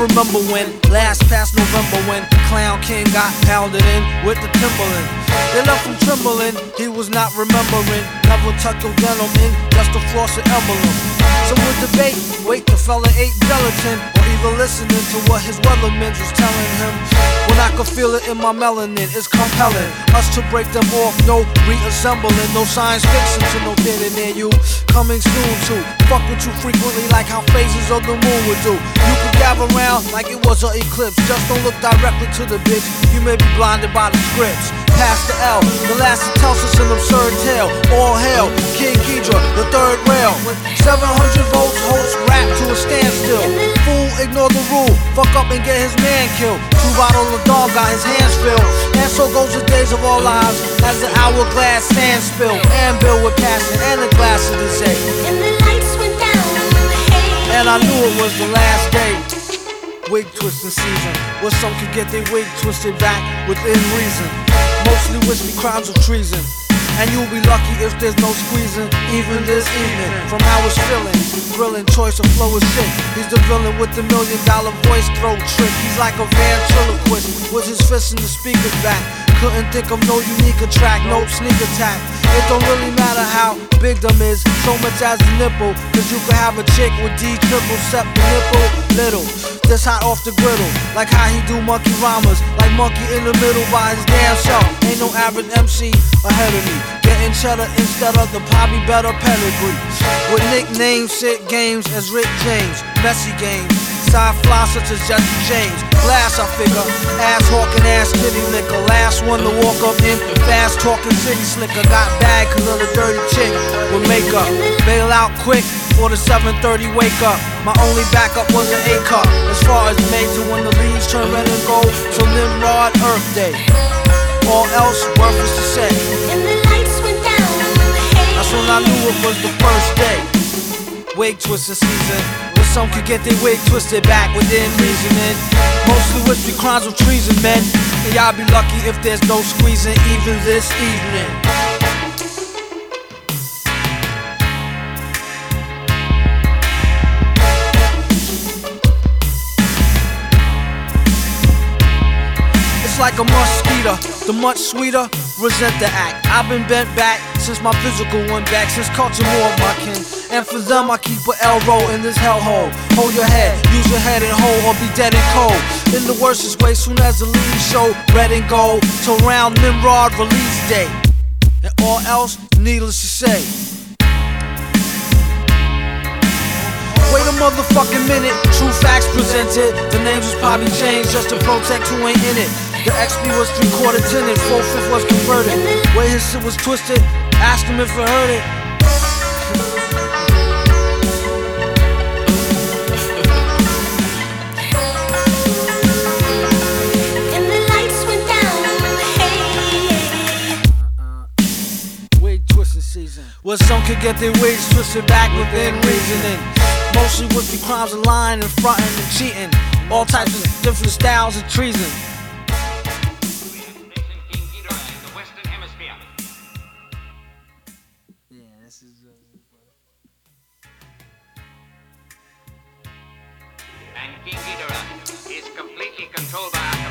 remember when, last past November, when Clown King got pounded in with the Timberland. They left him trembling, he was not remembering. Never tuck your denim just a floss and emblem. So would debate, wait, the fella ate gelatin, or even listening to what his weathermen was telling him. When I could feel it in my melanin, it's compelling. Us to break them off, no reassembling, no science fiction to no theater near you. Coming soon to fuck with you frequently, like how phases of the moon would do. You could gather around like it was an eclipse. Just don't look directly to the bitch. You may be blinded by the scripts. Past the L, the last that tells us an absurd tale. All hail, King Geedorah, the third rail. 700 volts, holds rap to a standstill. Fool, ignore the rule. Fuck up and get his man killed. Two bottles of dog got his hands filled. And so goes the days of our lives as the hourglass. And bill with passion and a glass of the day. And the lights went down on the hay. And I knew it was the last day. Wig twisting season, where some could get their wig twisted back within reason. Mostly wispy crimes of treason. And you'll be lucky if there's no squeezing, even this evening. From how it's feeling, grilling choice of flow is sick. He's the villain with the million dollar voice throat trick. He's like a ventriloquist with his fist in the speaker's back. Couldn't think of no unique track, no sneak attack. It don't really matter how big them is, so much as a nipple. Cause you could have a chick with D triple, set the nipple little. This hot off the griddle, like how he do monkey rhymes, like monkey in the middle by his damn self. Ain't no average MC ahead of me. Getting cheddar instead of the probably better pedigree. With nicknames, shit games as Rick James, messy games. Side fly such as Jesse James. Glass, I figure. Ass hawking, ass kitty liquor. Last one to walk up in. Fast talking city slicker. Got bad cause of the dirty chick with makeup. Bail out quick for the 7:30 wake up. My only backup was an A cup. As far as made to when the leaves turn red and gold. Till Nimrod Earth Day. All else worthless to say. And the lights went down the. That's when I knew it was the first day. Wig twisting season. Where some could get their wig twisted back within reasoning. Mostly wispy crimes of treason, men. And y'all be lucky if there's no squeezing even this evening. It's like a mosquito, the much sweeter, resent the act. I've been bent back since my physical went back, since culture more of my kin. And for them, I keep an L roll in this hellhole. Hold your head, use your head and hold, or be dead and cold. In the worstest way, soon as the leaves show red and gold, till round Nimrod release day. And all else, needless to say. Wait a motherfucking minute, true facts presented. The names was probably changed just to protect who ain't in it. The XP was three quarter tinted, four fifth was converted. Way his shit was twisted, ask him if it. And the lights went down on the hay. Wig twisting season. Where some could get their wigs twisted back within reasoning. Mostly with the crimes of lying and fronting and cheating. All types of different styles of treason. And King Ghidorah is completely controlled by